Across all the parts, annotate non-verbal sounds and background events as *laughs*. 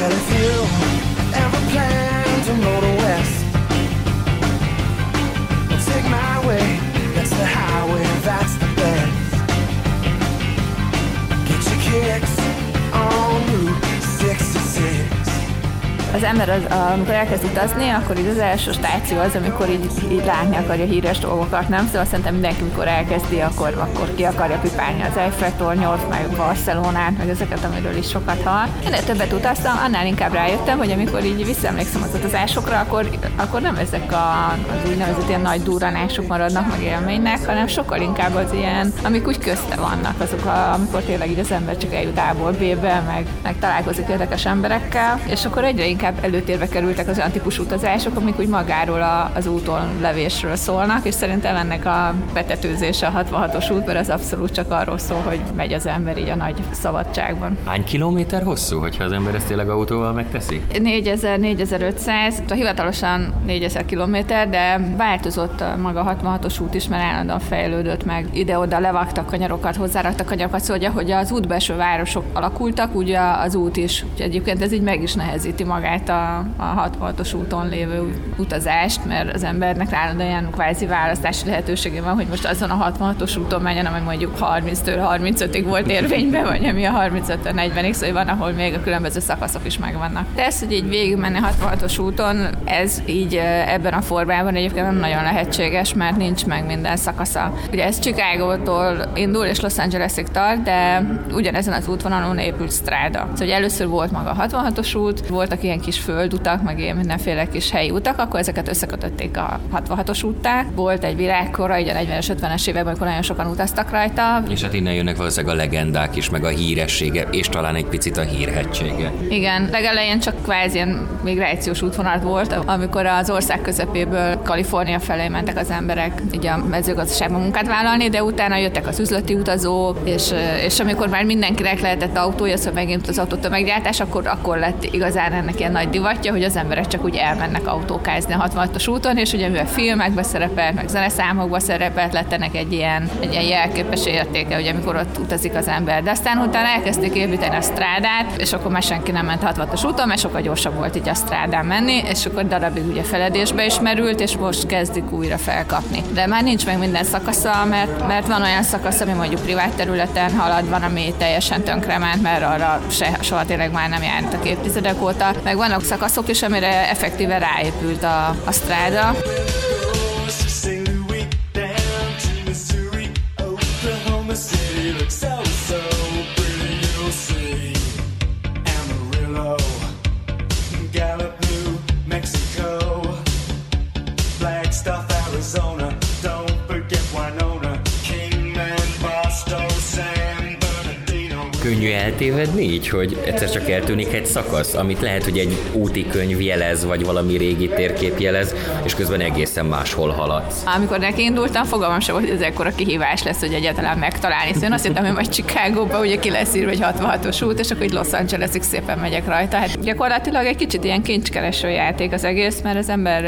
Well, if you Az ember, az, amikor elkezd utazni, akkor így az első stáció az, amikor így, így látni akarja híres dolgokat, nem? Szóval szerintem mindenki, mikor elkezdi, akkor, akkor ki akarja pipálni az Eiffel tornyot, meg Barcelonát, meg ezeket, amiről is sokat hall. Ennél többet utaztam, annál inkább rájöttem, hogy amikor így visszaemlékszem az utazásokra, akkor, akkor nem ezek a, az úgynevezett ilyen nagy durranások maradnak meg élménynek, hanem sokkal inkább az ilyen, amik úgy közte vannak, azok, a, amikor tényleg így az ember csak eljut A-ból B-be, meg, meg találkozik érdekes emberekkel, és akkor egyre inkább előtérbe kerültek az olyan típusú utazások, amik úgy magáról a, az úton levésről szólnak, és szerintem ennek a betetőzése a 66-os út, mert az abszolút csak arról szól, hogy megy az ember így a nagy szabadságban. Hány kilométer hosszú, hogyha az ember ezt tényleg autóval megteszi? 4000-4500, hivatalosan 4000 kilométer, de változott maga a 66-os út is, mert állandóan fejlődött meg. Ide-oda levaktak kanyarokat, hozzáraktak kanyarokat, szóval hogy az útbelső városok alakultak, úgy az út is. Úgyhogy egyébként ez így meg is nehezíti magát a, a 66-os úton lévő utazást, mert az embernek állandóan kvázi választási lehetősége van, hogy most azon a 66-os úton menjen, ami mondjuk 30-től 35-ig volt érvényben, vagy ami a 35-től 40-ig, szóval van, ahol még a különböző szakaszok is megvannak. De ez, hogy így végigmenni 66-os úton, ez így ebben a formában egyébként nem nagyon lehetséges, mert nincs meg minden szakasza. Ugye ez Chicago-tól indul és Los Angelesig tart, de ugyanezen az útvonalon épült stráda. Szóval először volt maga a 66-os út, voltak ilyen kis földutak, meg ilyen mindenféle kis helyi utak, akkor ezeket összekötötték a 66-os úttá. Volt egy virágkora, így a 40-es, 50-es években, amikor nagyon sokan utaztak rajta. És hát innen jönnek valószínűleg a legendák is, meg a híressége, és talán egy picit a hírhetsége. Igen, legelején csak kvázi ilyen migrációs útvonal volt, amikor az ország közepéből Kalifornia felé mentek az emberek így a mezőgazdaságban munkát vállalni, de utána jöttek az üzleti utazók, és, és amikor már mindenkinek lehetett autója, szóval megint az autótömeggyártás, akkor, akkor lett igazán ennek ilyen nagy divatja, hogy az emberek csak úgy elmennek autókázni a 66-os úton, és ugye mivel filmekbe szerepelt, meg zeneszámokba szerepelt, lett ennek egy ilyen, egy ilyen jelképes értéke, hogy amikor ott utazik az ember. De aztán utána elkezdték építeni a strádát, és akkor már senki nem ment 66-os úton, mert sokkal gyorsabb volt így a strádán menni, és akkor darabig ugye feledésbe is merült, és most kezdik újra felkapni. De már nincs meg minden szakasza, mert, mert van olyan szakasz, ami mondjuk privát területen halad, van, ami teljesen tönkrement, mert arra se, soha tényleg már nem jártak évtizedek óta, meg vannak szakaszok is, amire effektíve ráépült a, a stráda. City looks so eltévedni így, hogy egyszer csak eltűnik egy szakasz, amit lehet, hogy egy úti könyv jelez, vagy valami régi térkép jelez, és közben egészen máshol haladsz. Amikor neki indultam, fogalmam sem volt, hogy ez ekkora kihívás lesz, hogy egyáltalán megtalálni. Szóval én azt hittem, hogy majd Chicagóba ugye ki lesz írva egy 66-os út, és akkor így Los Angelesig szépen megyek rajta. Hát gyakorlatilag egy kicsit ilyen kincskereső játék az egész, mert az ember,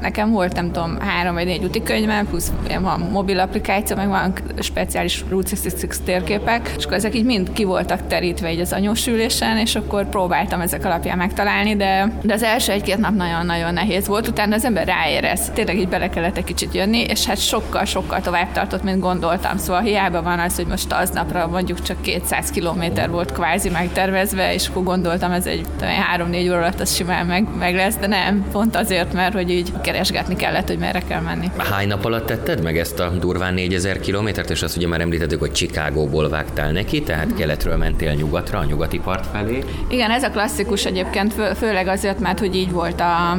nekem volt nem tudom, három vagy négy úti könyvem, plusz van mobil applikáció, meg van speciális Route 66 térképek, és akkor ezek így mind ki voltak terítve így az anyósülésen, és akkor próbáltam ezek alapján megtalálni, de, de az első egy-két nap nagyon-nagyon nehéz volt, utána az ember ráérez. Tényleg így bele kellett egy kicsit jönni, és hát sokkal-sokkal tovább tartott, mint gondoltam. Szóval hiába van az, hogy most aznapra mondjuk csak 200 kilométer volt kvázi megtervezve, és akkor gondoltam, ez egy 3-4 óra alatt az simán meg, meg lesz, de nem, pont azért, mert hogy így keresgetni kellett, hogy merre kell menni. Hány nap alatt tetted meg ezt a durván 4000 kilométert, és azt ugye már említettük, hogy Chicagóból vágtál neki, tehát keletről mentél nyugatra, a nyugati part felé. Igen, ez a klasszikus egyébként, fő, főleg azért, mert hogy így volt a,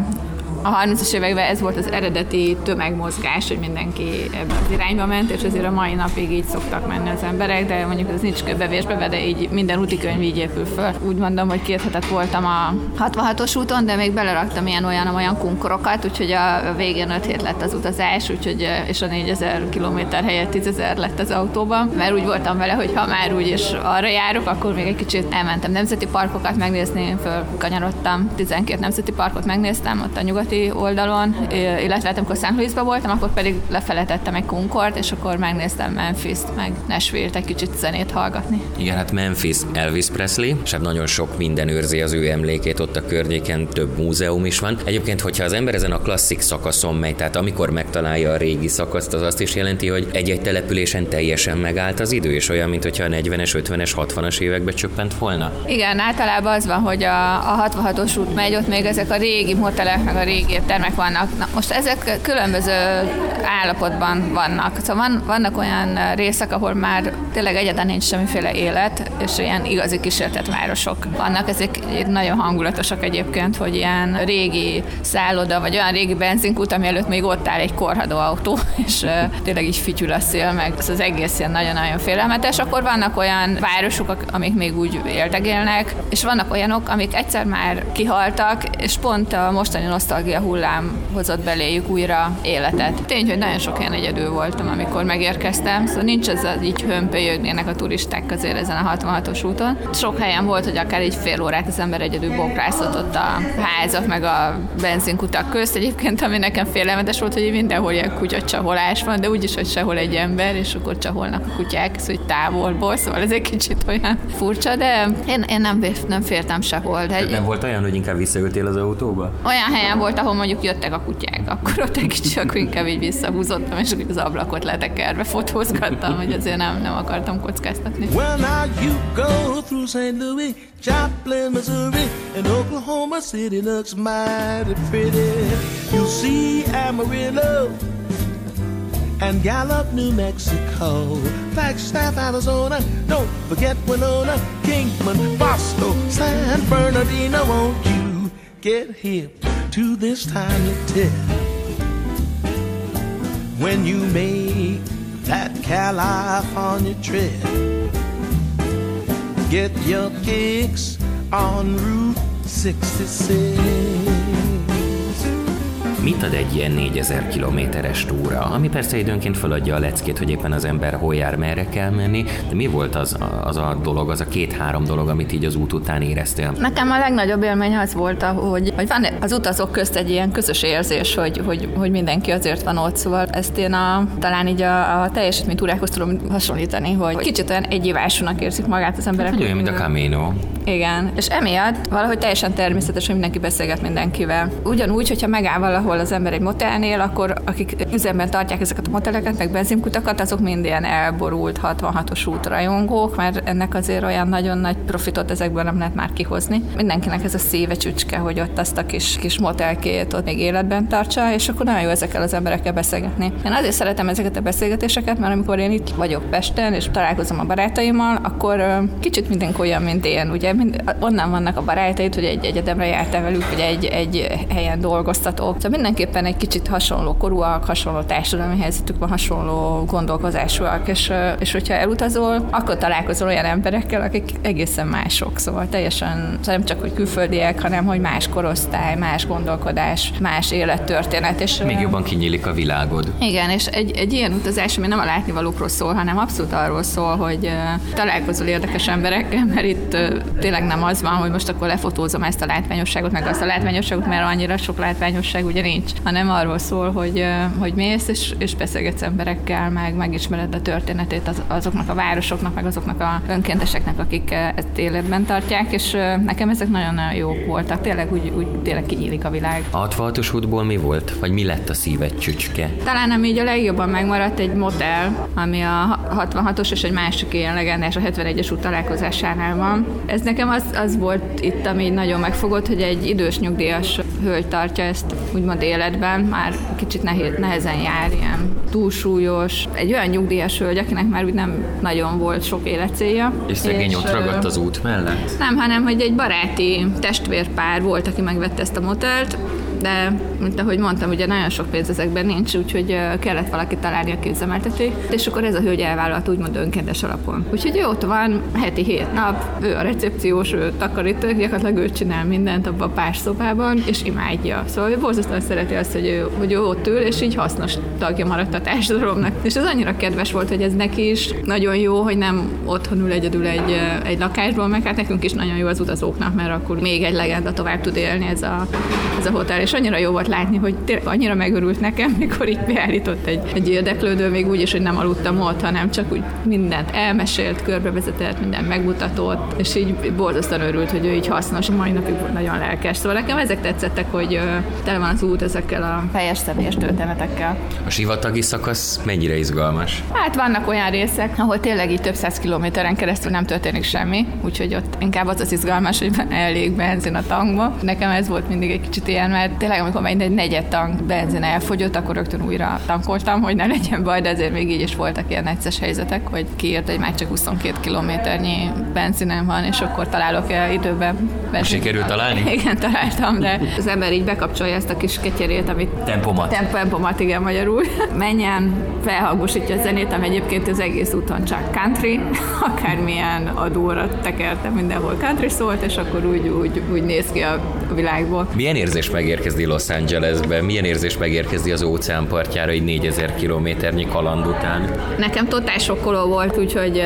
a 30-as években ez volt az eredeti tömegmozgás, hogy mindenki ebbe az irányba ment, és azért a mai napig így szoktak menni az emberek, de mondjuk ez nincs kőbevésbe, de így minden úti könyv így épül föl. Úgy mondom, hogy két hetet voltam a 66-os úton, de még beleraktam ilyen olyan olyan kunkorokat, úgyhogy a végén 5 hét lett az utazás, úgyhogy, és a 4000 km helyett 10.000 lett az autóban, mert úgy voltam vele, hogy ha már úgy is arra járok, akkor még egy kicsit elmentem nemzeti parkokat megnézni, föl kanyarodtam, 12 nemzeti parkot megnéztem ott a nyugat nyugati oldalon, illetve hát amikor St. Louisban voltam, akkor pedig lefele tettem egy Concord, és akkor megnéztem Memphis-t, meg Nashville-t egy kicsit zenét hallgatni. Igen, hát Memphis Elvis Presley, és hát nagyon sok minden őrzi az ő emlékét, ott a környéken több múzeum is van. Egyébként, hogyha az ember ezen a klasszik szakaszon megy, tehát amikor megtalálja a régi szakaszt, az azt is jelenti, hogy egy-egy településen teljesen megállt az idő, és olyan, mint hogyha a 40-es, 50-es, 60-as évekbe csöppent volna? Igen, általában az van, hogy a, a 66-os út megy, ott még ezek a régi motelek, meg a régi éttermek vannak. Na, most ezek különböző állapotban vannak. Szóval van, vannak olyan részek, ahol már tényleg egyáltalán nincs semmiféle élet, és ilyen igazi kísértett városok vannak. Ezek nagyon hangulatosak egyébként, hogy ilyen régi szálloda, vagy olyan régi benzinkút, ami előtt még ott áll egy korhadó autó, *laughs* és tényleg így fütyül a szél, meg ez az egész ilyen nagyon-nagyon félelmetes. Akkor vannak olyan városok, amik még úgy éltek és vannak olyanok, amik egyszer már kihaltak, és pont a mostani nosztalgia hullám hozott beléjük újra életet. Tény, hogy nagyon sok ilyen egyedül voltam, amikor megérkeztem, szóval nincs ez az így hömpölyögnének a turisták azért ezen a 66-os úton. Sok helyen volt, hogy akár egy fél órát az ember egyedül bokrászott ott a házak, meg a benzinkutak közt. Egyébként, ami nekem félelmetes volt, hogy mindenhol ilyen kutyacsaholás van, de úgyis, hogy sehol egy ember, és akkor csaholnak a kutyák, szóval hogy távolból, szóval ez egy kicsit olyan furcsa, de én, én nem, nem fértem sehol. De egy, nem volt olyan, hogy inkább visszaültél az autóba? Olyan helyen volt, ahol mondjuk jöttek a kutyák, akkor ott egy kicsit akkor inkább így visszahúzottam, és az ablakot letekerve fotózgattam, hogy azért nem, nem akartam kockáztatni. Well, now you go through St. Louis, Joplin, Missouri, and Oklahoma City looks mighty pretty. You see Amarillo, and Gallup, New Mexico, Flagstaff, Arizona. Don't forget Winona, Kingman, Bosco, San Bernardino. Won't you get hip to this timely tip? When you make that California trip, get your kicks on Route 66. Mit ad egy ilyen 4000 kilométeres túra? Ami persze időnként feladja a leckét, hogy éppen az ember hol jár, merre kell menni, de mi volt az, az a dolog, az a két-három dolog, amit így az út után éreztél? Nekem a legnagyobb élmény az volt, hogy, hogy van az utazók közt egy ilyen közös érzés, hogy, hogy, hogy mindenki azért van ott, szóval ezt én a, talán így a, a teljesítmény túrákhoz tudom hasonlítani, hogy kicsit olyan egyivásúnak érzik magát az emberek. Olyan, mint a Camino. Igen, és emiatt valahogy teljesen természetes, hogy mindenki beszélget mindenkivel. Ugyanúgy, hogyha megáll valahol az ember egy motelnél, akkor akik üzemben tartják ezeket a moteleket, meg benzinkutakat, azok mind ilyen elborult 66-os útrajongók, mert ennek azért olyan nagyon nagy profitot ezekből nem lehet már kihozni. Mindenkinek ez a szíve csücske, hogy ott azt a kis, kis motelkét ott még életben tartsa, és akkor nagyon jó ezekkel az emberekkel beszélgetni. Én azért szeretem ezeket a beszélgetéseket, mert amikor én itt vagyok Pesten, és találkozom a barátaimmal, akkor kicsit mindenki olyan, mint én, ugye mind, onnan vannak a barátaid, hogy egy egyetemre jártál velük, vagy egy, egy helyen dolgoztatok. Szóval mindenképpen egy kicsit hasonló korúak, hasonló társadalmi helyzetük van, hasonló gondolkozásúak, és, és hogyha elutazol, akkor találkozol olyan emberekkel, akik egészen mások, szóval teljesen szóval nem csak, hogy külföldiek, hanem hogy más korosztály, más gondolkodás, más élettörténet. És, Még jobban kinyílik a világod. Igen, és egy, egy ilyen utazás, ami nem a látnivalókról szól, hanem abszolút arról szól, hogy találkozol érdekes emberekkel, mert itt tényleg nem az van, hogy most akkor lefotózom ezt a látványosságot, meg azt a látványosságot, mert annyira sok látványosság ugye nincs, hanem arról szól, hogy, hogy mész, és, és beszélgetsz emberekkel, meg megismered a történetét az, azoknak a városoknak, meg azoknak a önkénteseknek, akik ezt életben tartják, és nekem ezek nagyon-nagyon jók voltak. Tényleg úgy, úgy tényleg kinyílik a világ. A 66-os útból mi volt? Vagy mi lett a szíved csücske? Talán ami így a legjobban megmaradt egy motel, ami a 66-os és egy másik ilyen legendás a 71-es út találkozásánál van. Ez nekem az, az volt itt, ami nagyon megfogott, hogy egy idős nyugdíjas hölgy tartja ezt úgymond életben, már kicsit nehéz, nehezen jár, ilyen túlsúlyos, egy olyan nyugdíjas hölgy, akinek már úgy nem nagyon volt sok életcélja. És szegény és, ott ragadt az út mellett? Nem, hanem hogy egy baráti testvérpár volt, aki megvette ezt a motelt, de mint ahogy mondtam, ugye nagyon sok pénz ezekben nincs, úgyhogy kellett valaki találni, aki üzemelteti, és akkor ez a hölgy elvállalt úgymond önkéntes alapon. Úgyhogy ő ott van heti hét nap, ő a recepciós, ő takarító, gyakorlatilag ő csinál mindent abban a pár szobában, és imádja. Szóval ő borzasztóan szereti azt, hogy ő, hogy ő ott ül, és így hasznos tagja maradt a társadalomnak. És az annyira kedves volt, hogy ez neki is nagyon jó, hogy nem otthon ül egyedül egy, egy lakásból, meg hát nekünk is nagyon jó az utazóknak, mert akkor még egy legenda tovább tud élni ez a, ez a hotel, És annyira jó volt látni, hogy tényleg annyira megörült nekem, mikor így beállított egy, egy érdeklődő, még úgy is, hogy nem aludtam ott, hanem csak úgy mindent elmesélt, körbevezetett, mindent megmutatott, és így borzasztóan örült, hogy ő így hasznos, mai napig nagyon lelkes. Szóval nekem ezek tetszettek, hogy tele van az út ezekkel a fejes személyes történetekkel. A sivatagi szakasz mennyire izgalmas? Hát vannak olyan részek, ahol tényleg így több száz kilométeren keresztül nem történik semmi, úgyhogy ott inkább az az izgalmas, hogy elég benzin a tankba. Nekem ez volt mindig egy kicsit ilyen, mert tényleg amikor majd egy negyed tank benzin elfogyott, akkor rögtön újra tankoltam, hogy ne legyen baj, de azért még így is voltak ilyen necces helyzetek, hogy kiírt, hogy már csak 22 kilométernyi benzinem van, és akkor találok el időben. Benzin. Sikerült találni? *laughs* Igen, találtam, de *laughs* az ember így bekapcsolja ezt a kis ketyerét, amit tempomat. Tempomat, igen, magyarul. *laughs* Menjen, felhangosítja a zenét, ami egyébként az egész úton csak country, akármilyen adóra tekertem, mindenhol country szólt, és akkor úgy, úgy, úgy néz ki a világból. Milyen érzés megérkezni Los Angelesbe? Milyen érzés megérkezni az óceánpartjára egy 4000 kilométernyi kaland után? Nekem totál sokkoló volt, úgyhogy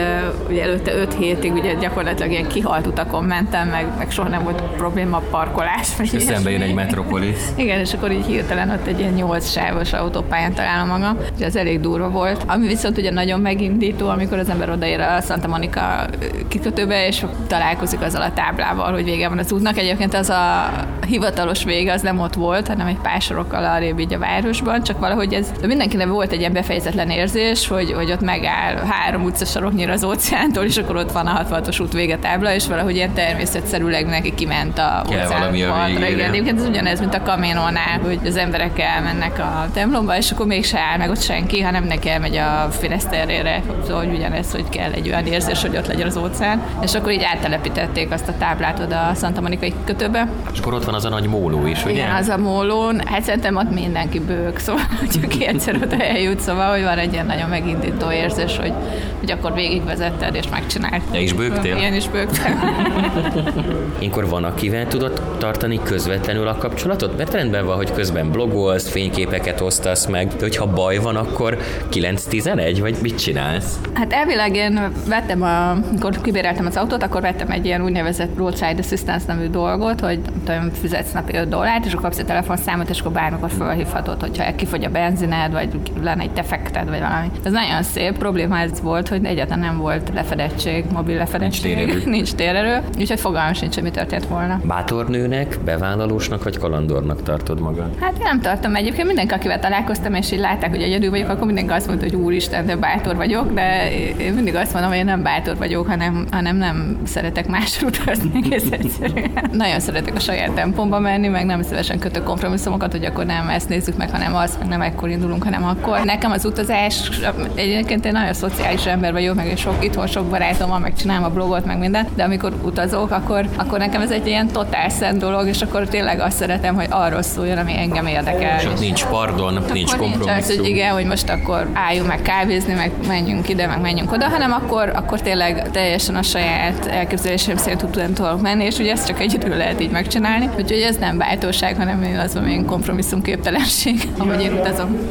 ugye előtte 5 hétig ugye gyakorlatilag ilyen kihalt utakon mentem, meg, meg soha nem volt probléma parkolás. És szembe jön egy metropolis. *laughs* Igen, és akkor így hirtelen ott egy ilyen 8 sávos autópályán találom magam, és ez elég durva volt. Ami viszont ugye nagyon megindító, amikor az ember odaér a Santa Monica kikötőbe, és találkozik azzal a táblával, hogy vége van az útnak. Egyébként az a hivatalos vége az nem ott volt, hanem egy pár sorokkal arrébb így a városban, csak valahogy ez de mindenkinek volt egy ilyen befejezetlen érzés, hogy, hogy ott megáll három utcasaroknyira az óceántól, és akkor ott van a 66-os út végetábla, és valahogy ilyen természetszerűleg neki kiment a óceánpartra. Igen, egyébként ez ugyanez, mint a kaménónál, hogy az emberek elmennek a templomba, és akkor mégse áll meg ott senki, hanem neki elmegy a Finiszterére, szóval hogy ugyanez, hogy kell egy olyan érzés, hogy ott legyen az óceán. És akkor így áttelepítették azt a táblát oda a Santa Monica kötőbe. És akkor ott van az a nagy móló is, ugye? Igen, az a mólón. Hát szerintem ott mindenki bők, szóval *laughs* hogy ki egyszer oda eljut, szóval hogy van egy ilyen nagyon megindító érzés, hogy, hogy akkor végigvezetted és megcsinált. Te is bőgtél? Ilyen is bőgtem. *laughs* Ilyenkor van, akivel tudod tartani közvetlenül a kapcsolatot? Mert rendben van, hogy közben blogolsz, fényképeket osztasz meg, de hogyha baj van, akkor 9-11, vagy mit csinálsz? Hát elvileg én vettem, a, amikor kibéreltem az autót, akkor vettem egy ilyen úgynevezett roadside assistance nevű dolgot, hogy tudom, fizetsz napi 5 dollárt, és akkor kapsz egy telefonszámot, és akkor bármikor felhívhatod, hogyha kifogy a benzined, vagy lenne egy defekted, vagy valami. Ez nagyon szép. Probléma ez volt, hogy egyáltalán nem volt lefedettség, mobil lefedettség. Nincs térerő. *laughs* Nincs térerő, úgyhogy fogalmam sincs, hogy mi történt volna. Bátor nőnek, bevállalósnak vagy kalandornak tartod magad? Hát én nem tartom egyébként. Mindenki, akivel találkoztam, és így látták, hogy egyedül vagyok, akkor mindenki azt mondta, hogy úristen, de bátor vagyok, de én mindig azt mondom, hogy én nem bátor vagyok, hanem, hanem nem szeretek másra *laughs* utazni egész egyszerűen. Nagyon szeretek a saját tempomba menni, meg nem szívesen kötök kompromisszumokat, hogy akkor nem ezt nézzük meg, hanem azt, meg nem ekkor indulunk, hanem akkor. Nekem az utazás, egyébként én nagyon szociális ember vagyok, meg sok itthon sok barátom van, meg csinálom a blogot, meg minden, de amikor utazok, akkor, akkor nekem ez egy ilyen totál szent dolog, és akkor tényleg azt szeretem, hogy arról szóljon, ami engem érdekel. Ott nincs pardon, akkor nincs kompromisszum. Nincs az, hogy igen, hogy most akkor álljunk meg kávézni, meg menjünk ide, meg menjünk oda, hanem akkor, akkor tényleg teljesen a saját elképzelésem szerint tudok menni, és ugye ezt csak egyedül lehet így megcsinálni. Úgyhogy ez nem bátorság, hanem én az, amilyen kompromisszumképtelenség, ahogy én utazom.